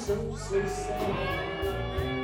coração sincero.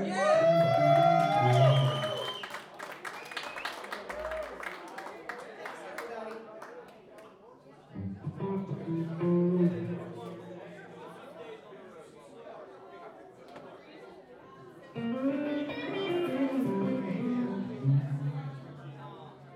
Yeah.